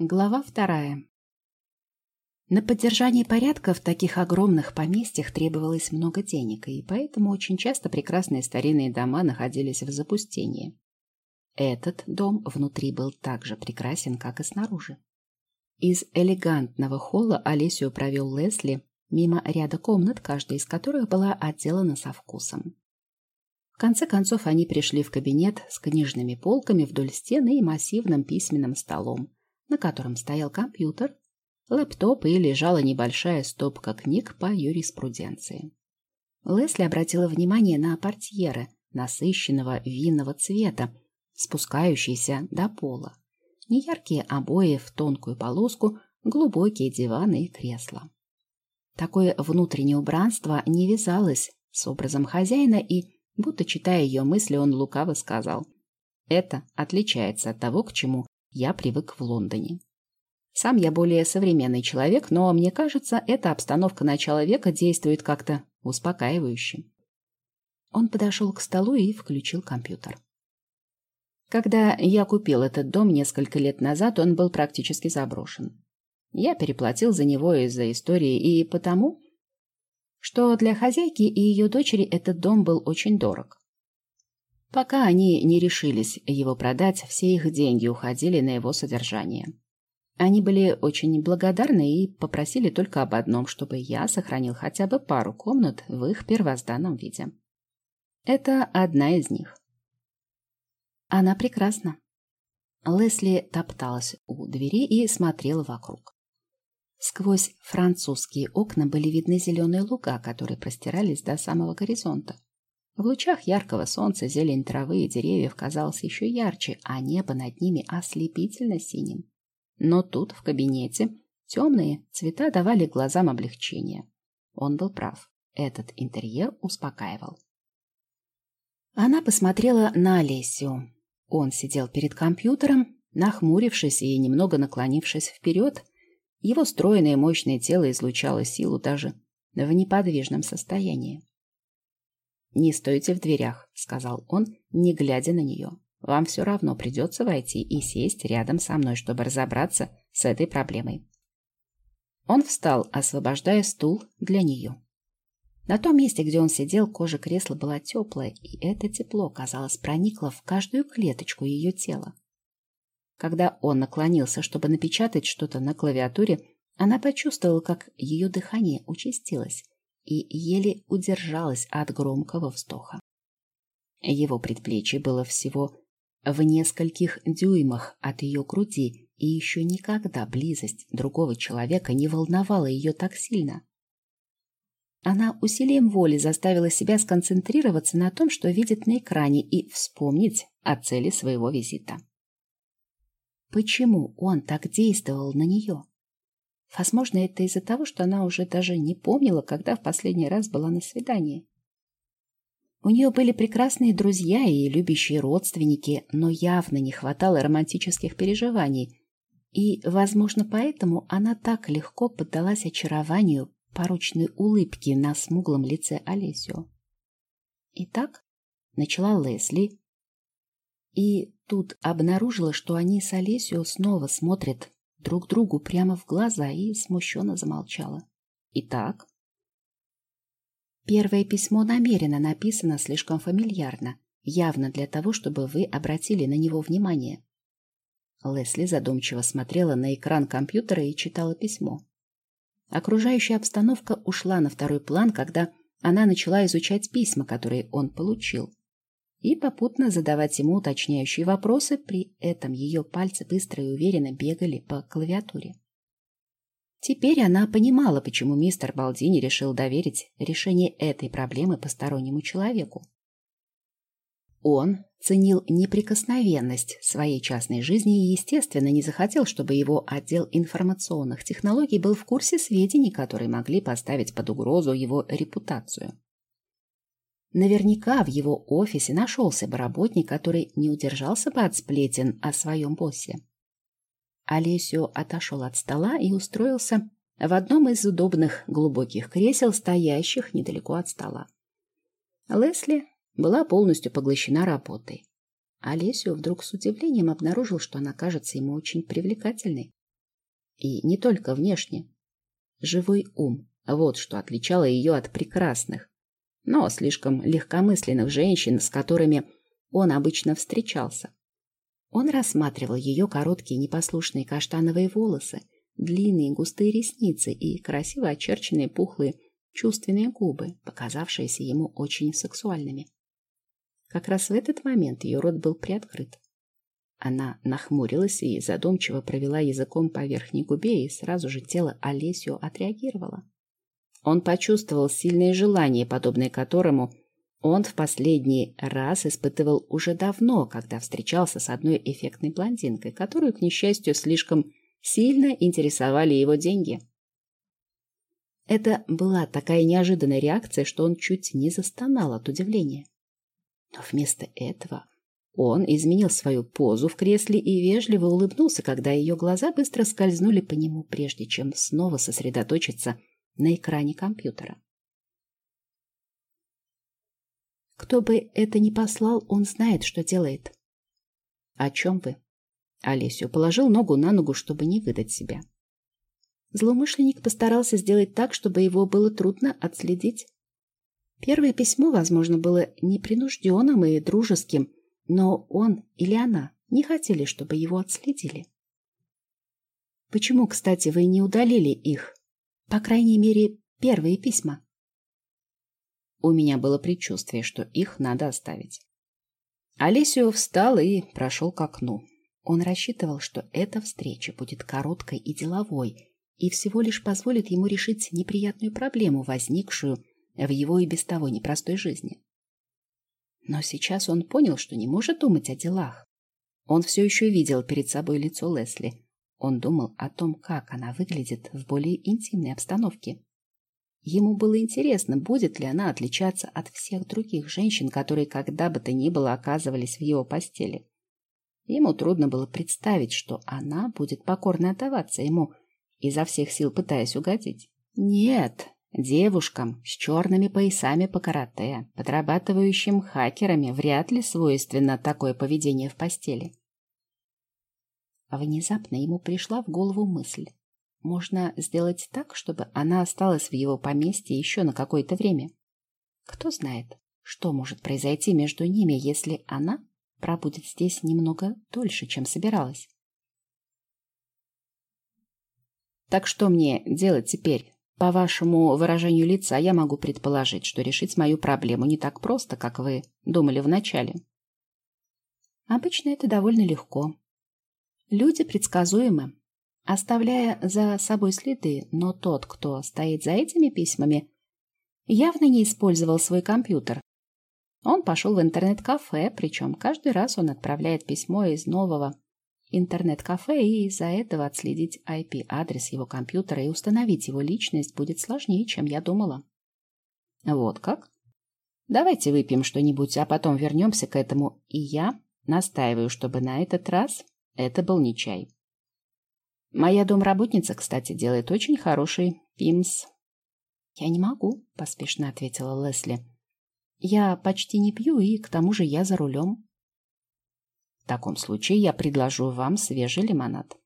Глава вторая. На поддержание порядка в таких огромных поместьях требовалось много денег, и поэтому очень часто прекрасные старинные дома находились в запустении. Этот дом внутри был так же прекрасен, как и снаружи. Из элегантного холла Олесю провел Лесли мимо ряда комнат, каждая из которых была отделана со вкусом. В конце концов они пришли в кабинет с книжными полками вдоль стены и массивным письменным столом, на котором стоял компьютер, лэптоп и лежала небольшая стопка книг по юриспруденции. Лесли обратила внимание на портьеры насыщенного винного цвета, спускающиеся до пола. Неяркие обои в тонкую полоску, глубокие диваны и кресла. Такое внутреннее убранство не вязалось с образом хозяина, и, будто читая ее мысли, он лукаво сказал, «Это отличается от того, к чему я привык в Лондоне. Сам я более современный человек, но мне кажется, эта обстановка начала века действует как-то успокаивающе. Он подошел к столу и включил компьютер. Когда я купил этот дом несколько лет назад, он был практически заброшен. Я переплатил за него из-за истории и потому, что для хозяйки и ее дочери этот дом был очень дорог. Пока они не решились его продать, все их деньги уходили на его содержание. Они были очень благодарны и попросили только об одном, чтобы я сохранил хотя бы пару комнат в их первозданном виде. Это одна из них. Она прекрасна. Лесли топталась у двери и смотрела вокруг. Сквозь французские окна были видны зеленые луга, которые простирались до самого горизонта. В лучах яркого солнца зелень травы и деревьев казалась еще ярче, а небо над ними ослепительно синим. Но тут, в кабинете, темные цвета давали глазам облегчение. Он был прав. Этот интерьер успокаивал. Она посмотрела на Олесю. Он сидел перед компьютером, нахмурившись и немного наклонившись вперед. Его стройное мощное тело излучало силу даже в неподвижном состоянии. «Не стойте в дверях», — сказал он, не глядя на нее. «Вам все равно придется войти и сесть рядом со мной, чтобы разобраться с этой проблемой». Он встал, освобождая стул для нее. На том месте, где он сидел, кожа кресла была теплая, и это тепло, казалось, проникло в каждую клеточку ее тела. Когда он наклонился, чтобы напечатать что-то на клавиатуре, она почувствовала, как ее дыхание участилось, и еле удержалась от громкого вздоха. Его предплечье было всего в нескольких дюймах от ее груди, и еще никогда близость другого человека не волновала ее так сильно. Она усилием воли заставила себя сконцентрироваться на том, что видит на экране, и вспомнить о цели своего визита. Почему он так действовал на нее? Возможно, это из-за того, что она уже даже не помнила, когда в последний раз была на свидании. У нее были прекрасные друзья и любящие родственники, но явно не хватало романтических переживаний. И, возможно, поэтому она так легко поддалась очарованию порочной улыбки на смуглом лице Олесио. Итак, начала Лесли, и тут обнаружила, что они с Олесио снова смотрят друг другу прямо в глаза и смущенно замолчала. Итак, первое письмо намеренно написано слишком фамильярно, явно для того, чтобы вы обратили на него внимание. Лесли задумчиво смотрела на экран компьютера и читала письмо. Окружающая обстановка ушла на второй план, когда она начала изучать письма, которые он получил и попутно задавать ему уточняющие вопросы, при этом ее пальцы быстро и уверенно бегали по клавиатуре. Теперь она понимала, почему мистер Балдини решил доверить решение этой проблемы постороннему человеку. Он ценил неприкосновенность своей частной жизни и, естественно, не захотел, чтобы его отдел информационных технологий был в курсе сведений, которые могли поставить под угрозу его репутацию. Наверняка в его офисе нашелся бы работник, который не удержался бы от сплетен о своем боссе. Олесио отошел от стола и устроился в одном из удобных глубоких кресел, стоящих недалеко от стола. Лесли была полностью поглощена работой. Олесио вдруг с удивлением обнаружил, что она кажется ему очень привлекательной. И не только внешне. Живой ум – вот что отличало ее от прекрасных, но слишком легкомысленных женщин, с которыми он обычно встречался. Он рассматривал ее короткие непослушные каштановые волосы, длинные густые ресницы и красиво очерченные пухлые чувственные губы, показавшиеся ему очень сексуальными. Как раз в этот момент ее рот был приоткрыт. Она нахмурилась и задумчиво провела языком по верхней губе, и сразу же тело Олесю отреагировало. Он почувствовал сильное желание, подобное которому он в последний раз испытывал уже давно, когда встречался с одной эффектной блондинкой, которую, к несчастью, слишком сильно интересовали его деньги. Это была такая неожиданная реакция, что он чуть не застонал от удивления. Но вместо этого он изменил свою позу в кресле и вежливо улыбнулся, когда ее глаза быстро скользнули по нему, прежде чем снова сосредоточиться на экране компьютера. Кто бы это ни послал, он знает, что делает. О чем вы? Олесю положил ногу на ногу, чтобы не выдать себя. Злоумышленник постарался сделать так, чтобы его было трудно отследить. Первое письмо, возможно, было непринужденным и дружеским, но он или она не хотели, чтобы его отследили. Почему, кстати, вы не удалили их? По крайней мере, первые письма. У меня было предчувствие, что их надо оставить. Олесио встал и прошел к окну. Он рассчитывал, что эта встреча будет короткой и деловой, и всего лишь позволит ему решить неприятную проблему, возникшую в его и без того непростой жизни. Но сейчас он понял, что не может думать о делах. Он все еще видел перед собой лицо Лесли. Он думал о том, как она выглядит в более интимной обстановке. Ему было интересно, будет ли она отличаться от всех других женщин, которые когда бы то ни было оказывались в его постели. Ему трудно было представить, что она будет покорно отдаваться ему, изо всех сил пытаясь угодить. Нет, девушкам с черными поясами по карате, подрабатывающим хакерами, вряд ли свойственно такое поведение в постели. Внезапно ему пришла в голову мысль. Можно сделать так, чтобы она осталась в его поместье еще на какое-то время. Кто знает, что может произойти между ними, если она пробудет здесь немного дольше, чем собиралась. Так что мне делать теперь? По вашему выражению лица я могу предположить, что решить мою проблему не так просто, как вы думали вначале. Обычно это довольно легко. Люди предсказуемы, оставляя за собой следы, но тот, кто стоит за этими письмами, явно не использовал свой компьютер. Он пошел в интернет-кафе, причем каждый раз он отправляет письмо из нового интернет-кафе, и из-за этого отследить IP-адрес его компьютера и установить его личность будет сложнее, чем я думала. Вот как? Давайте выпьем что-нибудь, а потом вернемся к этому, и я настаиваю, чтобы на этот раз это был не чай. Моя домработница, кстати, делает очень хороший пимс. Я не могу, поспешно ответила Лесли. Я почти не пью, и к тому же я за рулем. В таком случае я предложу вам свежий лимонад.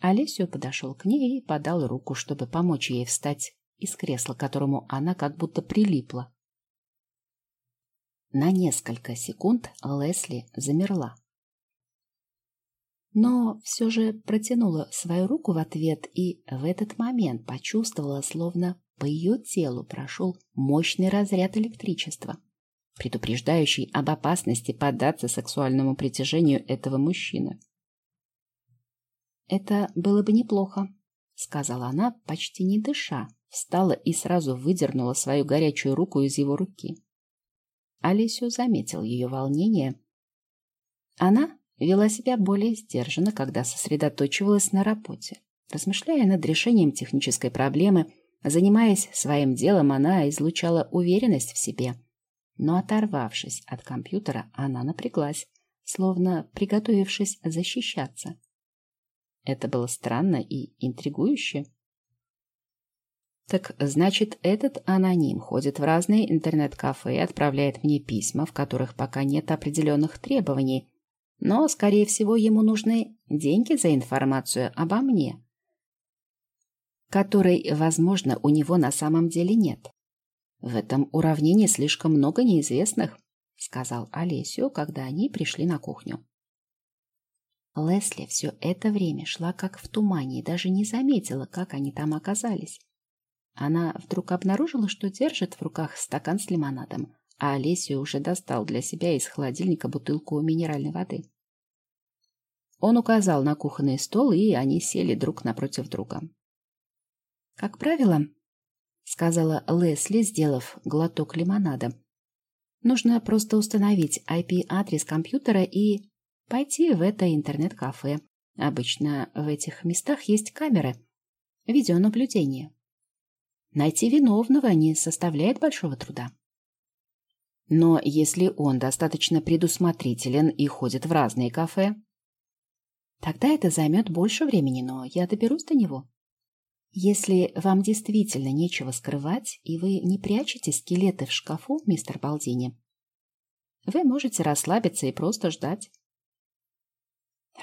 Олесио подошел к ней и подал руку, чтобы помочь ей встать из кресла, к которому она как будто прилипла. На несколько секунд Лесли замерла. Но все же протянула свою руку в ответ и в этот момент почувствовала, словно по ее телу прошел мощный разряд электричества предупреждающий об опасности поддаться сексуальному притяжению этого мужчины. «Это было бы неплохо», — сказала она, почти не дыша, встала и сразу выдернула свою горячую руку из его руки. Алисио заметил ее волнение. Она вела себя более сдержанно, когда сосредоточивалась на работе. Размышляя над решением технической проблемы, занимаясь своим делом, она излучала уверенность в себе — но, оторвавшись от компьютера, она напряглась, словно приготовившись защищаться. Это было странно и интригующе. Так значит, этот аноним ходит в разные интернет-кафе и отправляет мне письма, в которых пока нет определенных требований, но, скорее всего, ему нужны деньги за информацию обо мне. которой, возможно, у него на самом деле нет. В этом уравнении слишком много неизвестных, сказал Олесю, когда они пришли на кухню. Лесли все это время шла как в тумане и даже не заметила, как они там оказались. Она вдруг обнаружила, что держит в руках стакан с лимонадом, а Олесю уже достал для себя из холодильника бутылку минеральной воды. Он указал на кухонный стол, и они сели друг напротив друга. «Как правило, — сказала Лесли, сделав глоток лимонада, — нужно просто установить IP-адрес компьютера и пойти в это интернет-кафе. Обычно в этих местах есть камеры, видеонаблюдение. Найти виновного не составляет большого труда. Но если он достаточно предусмотрителен и ходит в разные кафе, тогда это займет больше времени, но я доберусь до него. Если вам действительно нечего скрывать, и вы не прячете скелеты в шкафу, мистер Балдини, вы можете расслабиться и просто ждать.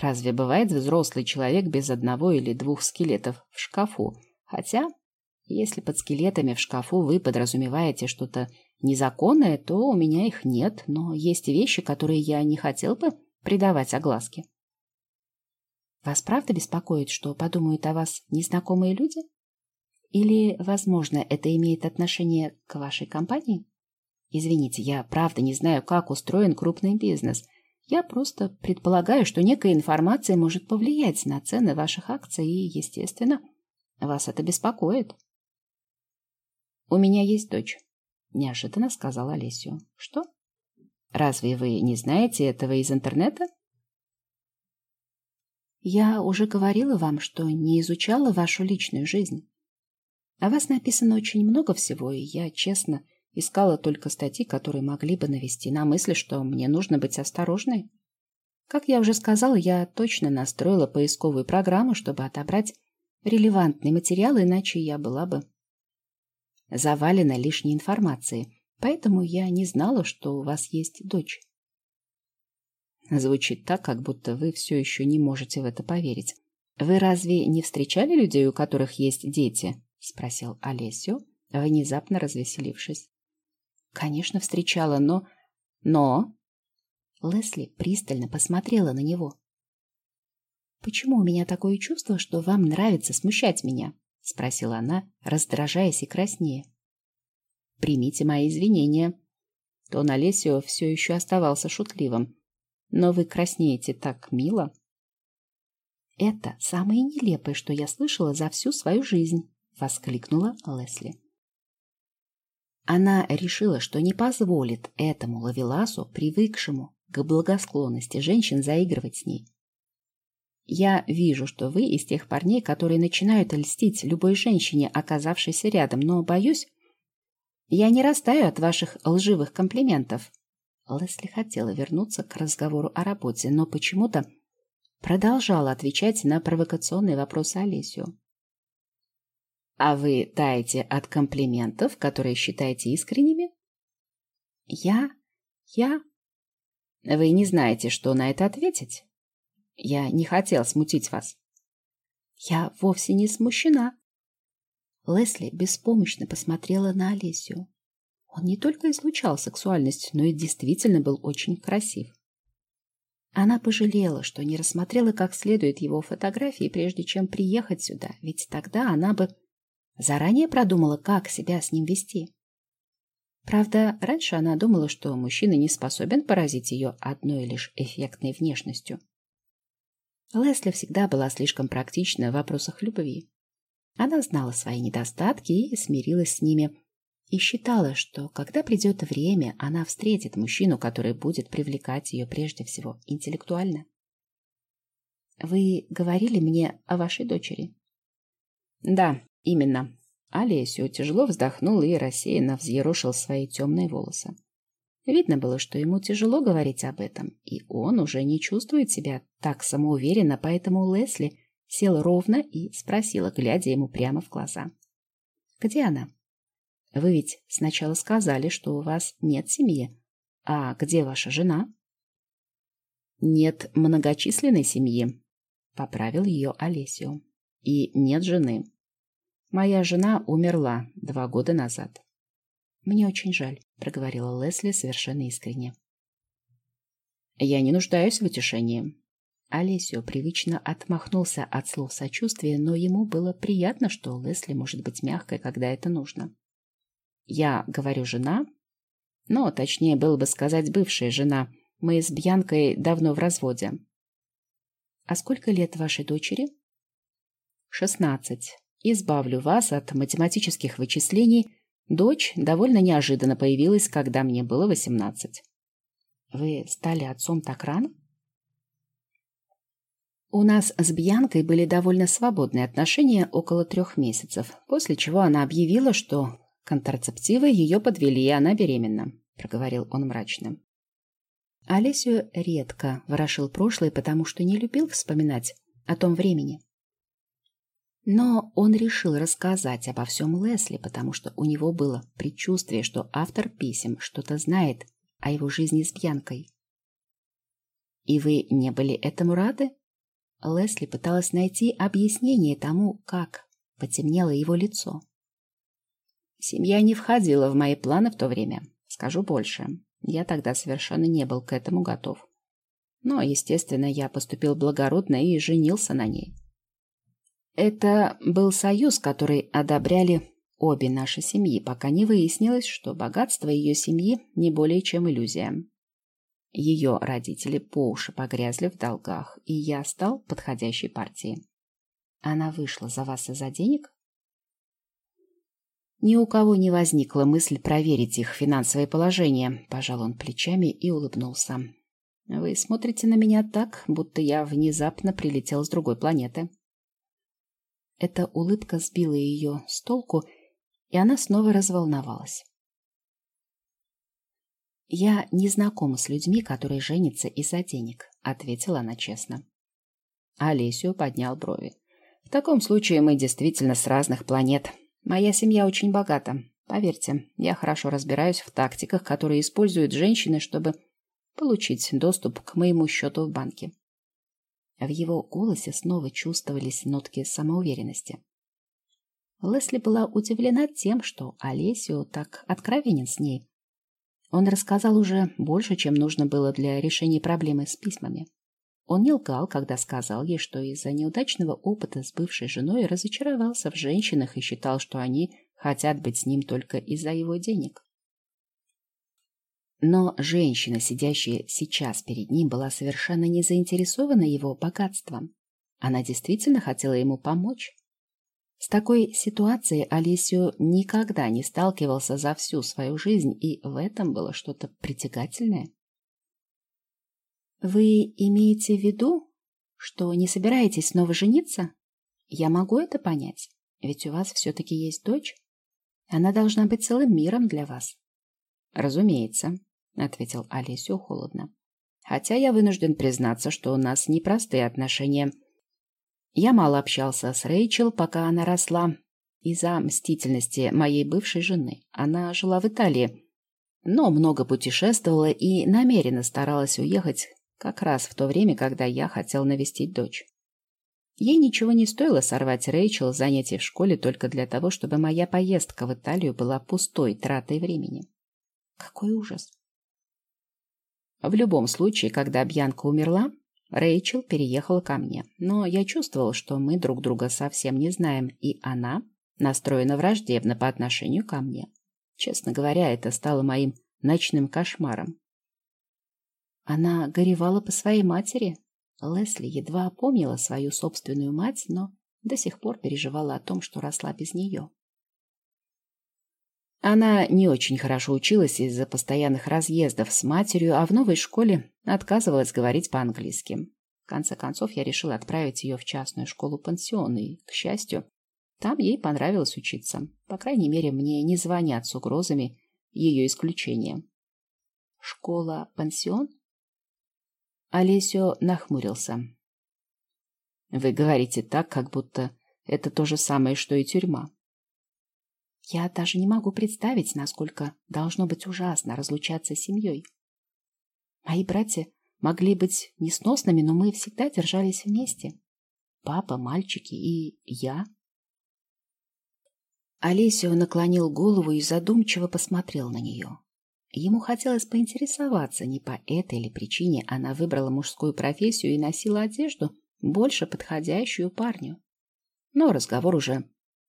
Разве бывает взрослый человек без одного или двух скелетов в шкафу? Хотя, если под скелетами в шкафу вы подразумеваете что-то незаконное, то у меня их нет, но есть вещи, которые я не хотел бы придавать огласке. Вас правда беспокоит, что подумают о вас незнакомые люди? Или, возможно, это имеет отношение к вашей компании? Извините, я правда не знаю, как устроен крупный бизнес – я просто предполагаю, что некая информация может повлиять на цены ваших акций, и, естественно, вас это беспокоит. «У меня есть дочь», — неожиданно сказала Олесю. «Что? Разве вы не знаете этого из интернета?» «Я уже говорила вам, что не изучала вашу личную жизнь. О вас написано очень много всего, и я, честно, Искала только статьи, которые могли бы навести на мысль, что мне нужно быть осторожной. Как я уже сказала, я точно настроила поисковую программу, чтобы отобрать релевантные материалы, иначе я была бы завалена лишней информацией. Поэтому я не знала, что у вас есть дочь. Звучит так, как будто вы все еще не можете в это поверить. Вы разве не встречали людей, у которых есть дети? Спросил Олесю, внезапно развеселившись. Конечно, встречала, но... Но... Лесли пристально посмотрела на него. «Почему у меня такое чувство, что вам нравится смущать меня?» — спросила она, раздражаясь и краснее. «Примите мои извинения». Тон Олесио все еще оставался шутливым. «Но вы краснеете так мило». «Это самое нелепое, что я слышала за всю свою жизнь», — воскликнула Лесли. Она решила, что не позволит этому лавеласу, привыкшему к благосклонности женщин, заигрывать с ней. Я вижу, что вы из тех парней, которые начинают льстить любой женщине, оказавшейся рядом, но, боюсь, я не растаю от ваших лживых комплиментов. Лесли хотела вернуться к разговору о работе, но почему-то продолжала отвечать на провокационные вопросы Олесю. А вы таете от комплиментов, которые считаете искренними? Я? Я? Вы не знаете, что на это ответить? Я не хотел смутить вас. Я вовсе не смущена. Лесли беспомощно посмотрела на Олесю. Он не только излучал сексуальность, но и действительно был очень красив. Она пожалела, что не рассмотрела как следует его фотографии, прежде чем приехать сюда, ведь тогда она бы Заранее продумала, как себя с ним вести. Правда, раньше она думала, что мужчина не способен поразить ее одной лишь эффектной внешностью. Лесли всегда была слишком практична в вопросах любви. Она знала свои недостатки и смирилась с ними, и считала, что когда придет время, она встретит мужчину, который будет привлекать ее прежде всего интеллектуально. «Вы говорили мне о вашей дочери?» «Да, Именно. Олесю тяжело вздохнул и рассеянно взъерошил свои темные волосы. Видно было, что ему тяжело говорить об этом, и он уже не чувствует себя так самоуверенно, поэтому Лесли сел ровно и спросила, глядя ему прямо в глаза. «Где она?» «Вы ведь сначала сказали, что у вас нет семьи. А где ваша жена?» «Нет многочисленной семьи», — поправил ее Олесю. «И нет жены. Моя жена умерла два года назад. Мне очень жаль, проговорила Лесли совершенно искренне. Я не нуждаюсь в утешении. Олесио привычно отмахнулся от слов сочувствия, но ему было приятно, что Лесли может быть мягкой, когда это нужно. Я говорю «жена», но точнее было бы сказать «бывшая жена». Мы с Бьянкой давно в разводе. А сколько лет вашей дочери? Шестнадцать. Избавлю вас от математических вычислений. Дочь довольно неожиданно появилась, когда мне было восемнадцать. Вы стали отцом так рано? У нас с Бьянкой были довольно свободные отношения около трех месяцев, после чего она объявила, что контрацептивы ее подвели, и она беременна, проговорил он мрачно. Олесю редко ворошил прошлое, потому что не любил вспоминать о том времени. Но он решил рассказать обо всем Лесли, потому что у него было предчувствие, что автор писем что-то знает о его жизни с Бьянкой. «И вы не были этому рады?» Лесли пыталась найти объяснение тому, как потемнело его лицо. Семья не входила в мои планы в то время. Скажу больше. Я тогда совершенно не был к этому готов. Но, естественно, я поступил благородно и женился на ней. Это был союз, который одобряли обе наши семьи, пока не выяснилось, что богатство ее семьи не более чем иллюзия. Ее родители по уши погрязли в долгах, и я стал подходящей партией. Она вышла за вас из-за денег? Ни у кого не возникла мысль проверить их финансовое положение. Пожал он плечами и улыбнулся. Вы смотрите на меня так, будто я внезапно прилетел с другой планеты. Эта улыбка сбила ее с толку, и она снова разволновалась. «Я не знакома с людьми, которые женятся из-за денег», — ответила она честно. Олесио поднял брови. «В таком случае мы действительно с разных планет. Моя семья очень богата. Поверьте, я хорошо разбираюсь в тактиках, которые используют женщины, чтобы получить доступ к моему счету в банке». В его голосе снова чувствовались нотки самоуверенности. Лесли была удивлена тем, что Олесио так откровенен с ней, он рассказал уже больше, чем нужно было для решения проблемы с письмами. Он не лгал, когда сказал ей, что из-за неудачного опыта с бывшей женой разочаровался в женщинах и считал, что они хотят быть с ним только из-за его денег. Но женщина, сидящая сейчас перед ним, была совершенно не заинтересована его богатством. Она действительно хотела ему помочь. С такой ситуацией Олесио никогда не сталкивался за всю свою жизнь, и в этом было что-то притягательное. «Вы имеете в виду, что не собираетесь снова жениться? Я могу это понять, ведь у вас все-таки есть дочь. Она должна быть целым миром для вас». «Разумеется», — ответил Олесио холодно. «Хотя я вынужден признаться, что у нас непростые отношения». Я мало общался с Рэйчел, пока она росла, из-за мстительности моей бывшей жены. Она жила в Италии, но много путешествовала и намеренно старалась уехать как раз в то время, когда я хотел навестить дочь. Ей ничего не стоило сорвать Рэйчел занятия в школе только для того, чтобы моя поездка в Италию была пустой тратой времени. Какой ужас! В любом случае, когда Бьянка умерла, Рэйчел переехала ко мне, но я чувствовал, что мы друг друга совсем не знаем, и она настроена враждебно по отношению ко мне. Честно говоря, это стало моим ночным кошмаром. Она горевала по своей матери. Лесли едва опомнила свою собственную мать, но до сих пор переживала о том, что росла без нее. Она не очень хорошо училась из-за постоянных разъездов с матерью, а в новой школе отказывалась говорить по-английски. В конце концов, я решила отправить ее в частную школу-пансион, и, к счастью, там ей понравилось учиться. По крайней мере, мне не звонят с угрозами ее исключения. «Школа-пансион?» Олесио нахмурился. «Вы говорите так, как будто это то же самое, что и тюрьма. Я даже не могу представить, насколько должно быть ужасно разлучаться с семьей. Мои братья могли быть несносными, но мы всегда держались вместе. Папа, мальчики и я. Олесио наклонил голову и задумчиво посмотрел на нее. Ему хотелось поинтересоваться, не по этой ли причине она выбрала мужскую профессию и носила одежду, больше подходящую парню. Но разговор уже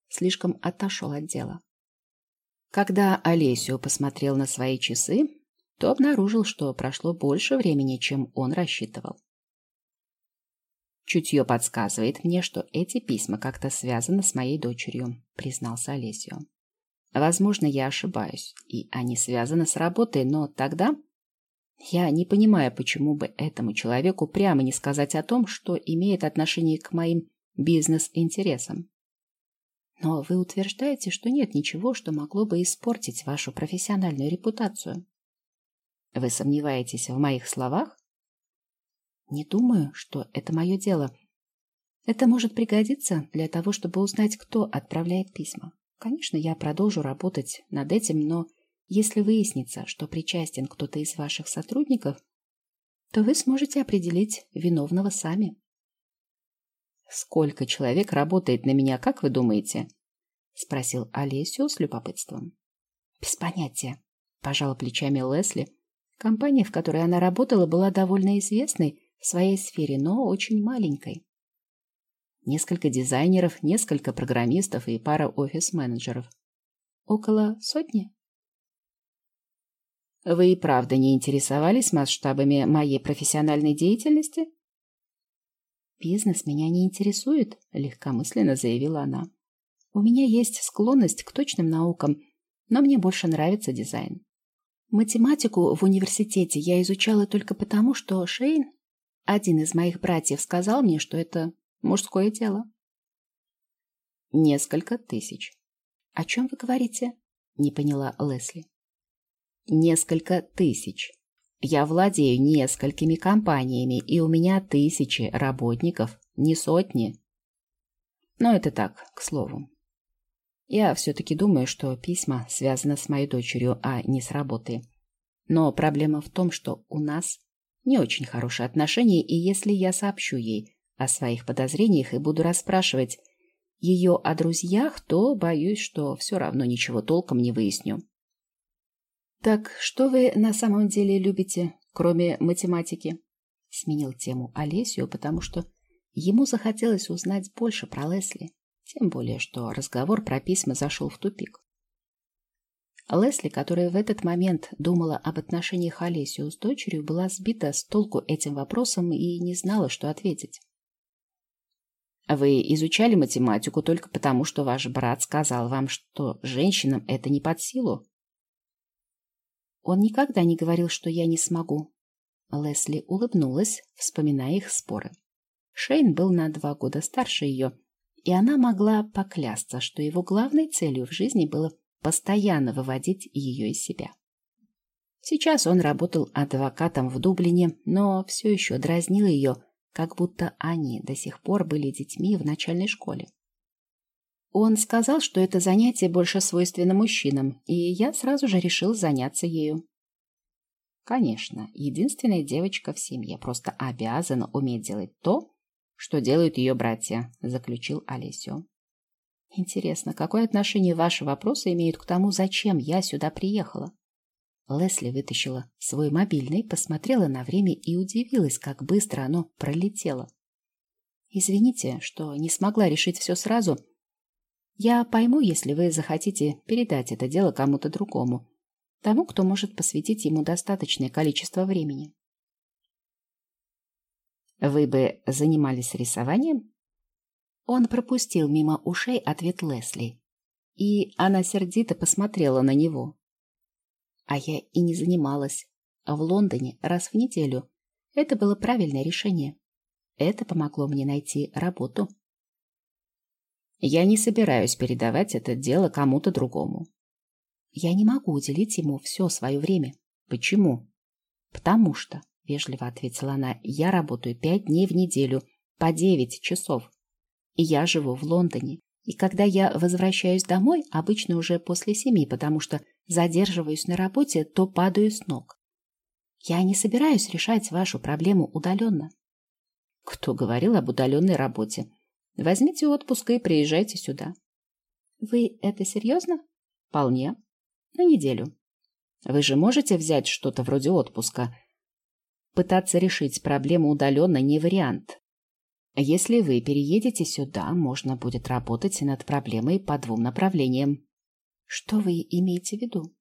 слишком отошел от дела. Когда Олесио посмотрел на свои часы, то обнаружил, что прошло больше времени, чем он рассчитывал. «Чутье подсказывает мне, что эти письма как-то связаны с моей дочерью», — признался Олесио. Возможно, я ошибаюсь, и они связаны с работой, но тогда я не понимаю, почему бы этому человеку прямо не сказать о том, что имеет отношение к моим бизнес-интересам. Но вы утверждаете, что нет ничего, что могло бы испортить вашу профессиональную репутацию. Вы сомневаетесь в моих словах? Не думаю, что это мое дело. Это может пригодиться для того, чтобы узнать, кто отправляет письма. Конечно, я продолжу работать над этим, но если выяснится, что причастен кто-то из ваших сотрудников, то вы сможете определить виновного сами. «Сколько человек работает на меня, как вы думаете?» — спросил Олесио с любопытством. «Без понятия», — пожала плечами Лесли. Компания, в которой она работала, была довольно известной в своей сфере, но очень маленькой. Несколько дизайнеров, несколько программистов и пара офис-менеджеров. Около сотни? Вы и правда не интересовались масштабами моей профессиональной деятельности? Бизнес меня не интересует, легкомысленно заявила она. У меня есть склонность к точным наукам, но мне больше нравится дизайн. Математику в университете я изучала только потому, что Шейн, один из моих братьев, сказал мне, что это Мужское тело. Несколько тысяч. О чем вы говорите? Не поняла Лесли. Несколько тысяч. Я владею несколькими компаниями, и у меня тысячи работников, не сотни. Но это так, к слову. Я все-таки думаю, что письма связаны с моей дочерью, а не с работой. Но проблема в том, что у нас не очень хорошие отношения, и если я сообщу ей, о своих подозрениях и буду расспрашивать ее о друзьях, то боюсь, что все равно ничего толком не выясню. «Так что вы на самом деле любите, кроме математики?» Сменил тему Олесию, потому что ему захотелось узнать больше про Лесли, тем более, что разговор про письма зашел в тупик. Лесли, которая в этот момент думала об отношениях Олесию с дочерью, была сбита с толку этим вопросом и не знала, что ответить. Вы изучали математику только потому, что ваш брат сказал вам, что женщинам это не под силу? Он никогда не говорил, что я не смогу. Лесли улыбнулась, вспоминая их споры. Шейн был на два года старше ее, и она могла поклясться, что его главной целью в жизни было постоянно выводить ее из себя. Сейчас он работал адвокатом в Дублине, но все еще дразнил ее, как будто они до сих пор были детьми в начальной школе. Он сказал, что это занятие больше свойственно мужчинам, и я сразу же решил заняться ею. Конечно, единственная девочка в семье просто обязана уметь делать то, что делают ее братья, заключил Олесио. Интересно, какое отношение ваши вопросы имеют к тому, зачем я сюда приехала? Лесли вытащила свой мобильный, посмотрела на время и удивилась, как быстро оно пролетело. «Извините, что не смогла решить все сразу. Я пойму, если вы захотите передать это дело кому-то другому, тому, кто может посвятить ему достаточное количество времени». «Вы бы занимались рисованием?» Он пропустил мимо ушей ответ Лесли, и она сердито посмотрела на него. А я и не занималась. В Лондоне раз в неделю. Это было правильное решение. Это помогло мне найти работу. Я не собираюсь передавать это дело кому-то другому. Я не могу уделить ему все свое время. Почему? Потому что, вежливо ответила она, я работаю пять дней в неделю, по девять часов. И я живу в Лондоне. И когда я возвращаюсь домой, обычно уже после семи, потому что задерживаюсь на работе, то падаю с ног. Я не собираюсь решать вашу проблему удаленно. Кто говорил об удаленной работе? Возьмите отпуск и приезжайте сюда. Вы это серьезно? Вполне. На неделю. Вы же можете взять что-то вроде отпуска. Пытаться решить проблему удаленно не вариант. Если вы переедете сюда, можно будет работать над проблемой по двум направлениям. Что вы имеете в виду?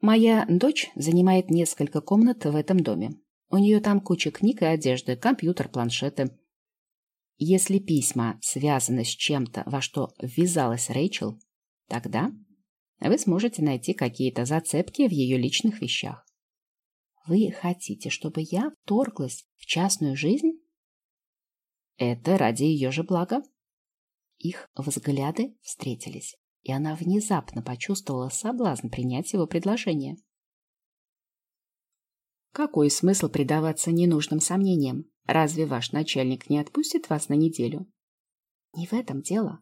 Моя дочь занимает несколько комнат в этом доме. У нее там куча книг и одежды, компьютер, планшеты. Если письма связаны с чем-то, во что ввязалась Рэйчел, тогда вы сможете найти какие-то зацепки в ее личных вещах. Вы хотите, чтобы я вторглась в частную жизнь? Это ради ее же блага. Их взгляды встретились, и она внезапно почувствовала соблазн принять его предложение. Какой смысл предаваться ненужным сомнениям? Разве ваш начальник не отпустит вас на неделю? Не в этом дело.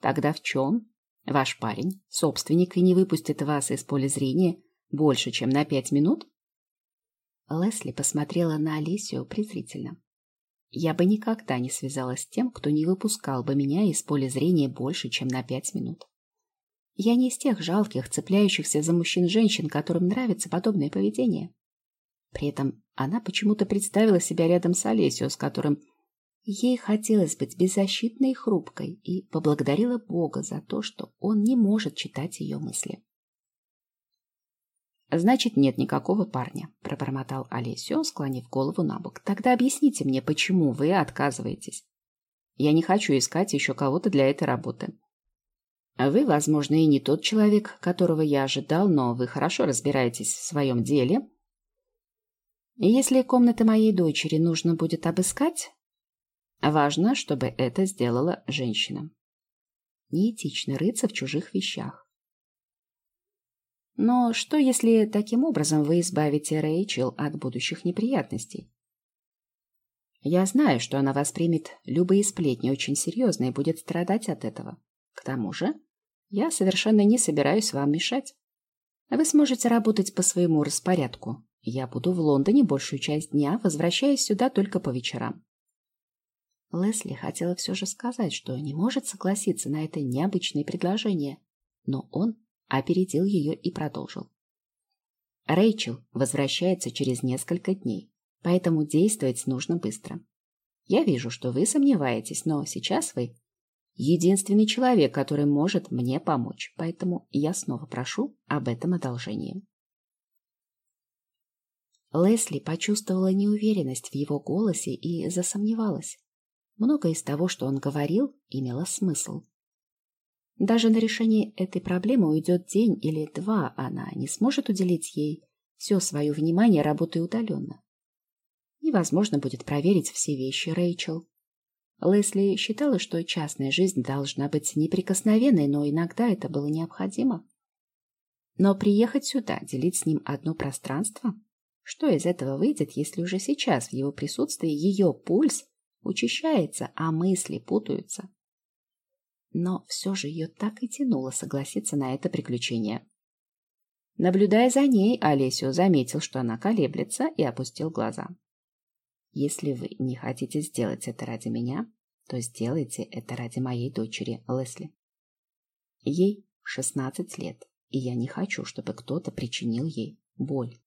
Тогда в чем? Ваш парень, собственник, и не выпустит вас из поля зрения больше, чем на пять минут? Лесли посмотрела на Алисию презрительно. Я бы никогда не связалась с тем, кто не выпускал бы меня из поля зрения больше, чем на пять минут. Я не из тех жалких, цепляющихся за мужчин-женщин, которым нравится подобное поведение. При этом она почему-то представила себя рядом с Олесио, с которым ей хотелось быть беззащитной и хрупкой, и поблагодарила Бога за то, что он не может читать ее мысли. «Значит, нет никакого парня», — пробормотал Олесио, склонив голову на бок. «Тогда объясните мне, почему вы отказываетесь? Я не хочу искать еще кого-то для этой работы. Вы, возможно, и не тот человек, которого я ожидал, но вы хорошо разбираетесь в своем деле если комнаты моей дочери нужно будет обыскать, важно, чтобы это сделала женщина. Неэтично рыться в чужих вещах. Но что, если таким образом вы избавите Рэйчел от будущих неприятностей? Я знаю, что она воспримет любые сплетни очень серьезно и будет страдать от этого. К тому же, я совершенно не собираюсь вам мешать. Вы сможете работать по своему распорядку, я буду в Лондоне большую часть дня, возвращаясь сюда только по вечерам. Лесли хотела все же сказать, что не может согласиться на это необычное предложение, но он опередил ее и продолжил. Рэйчел возвращается через несколько дней, поэтому действовать нужно быстро. Я вижу, что вы сомневаетесь, но сейчас вы единственный человек, который может мне помочь, поэтому я снова прошу об этом одолжении. Лесли почувствовала неуверенность в его голосе и засомневалась. Многое из того, что он говорил, имело смысл. Даже на решение этой проблемы уйдет день или два, она не сможет уделить ей все свое внимание, работая удаленно. Невозможно будет проверить все вещи Рэйчел. Лесли считала, что частная жизнь должна быть неприкосновенной, но иногда это было необходимо. Но приехать сюда, делить с ним одно пространство что из этого выйдет, если уже сейчас в его присутствии ее пульс учащается, а мысли путаются? Но все же ее так и тянуло согласиться на это приключение. Наблюдая за ней, Олесио заметил, что она колеблется, и опустил глаза. «Если вы не хотите сделать это ради меня, то сделайте это ради моей дочери Лесли. Ей шестнадцать лет, и я не хочу, чтобы кто-то причинил ей боль».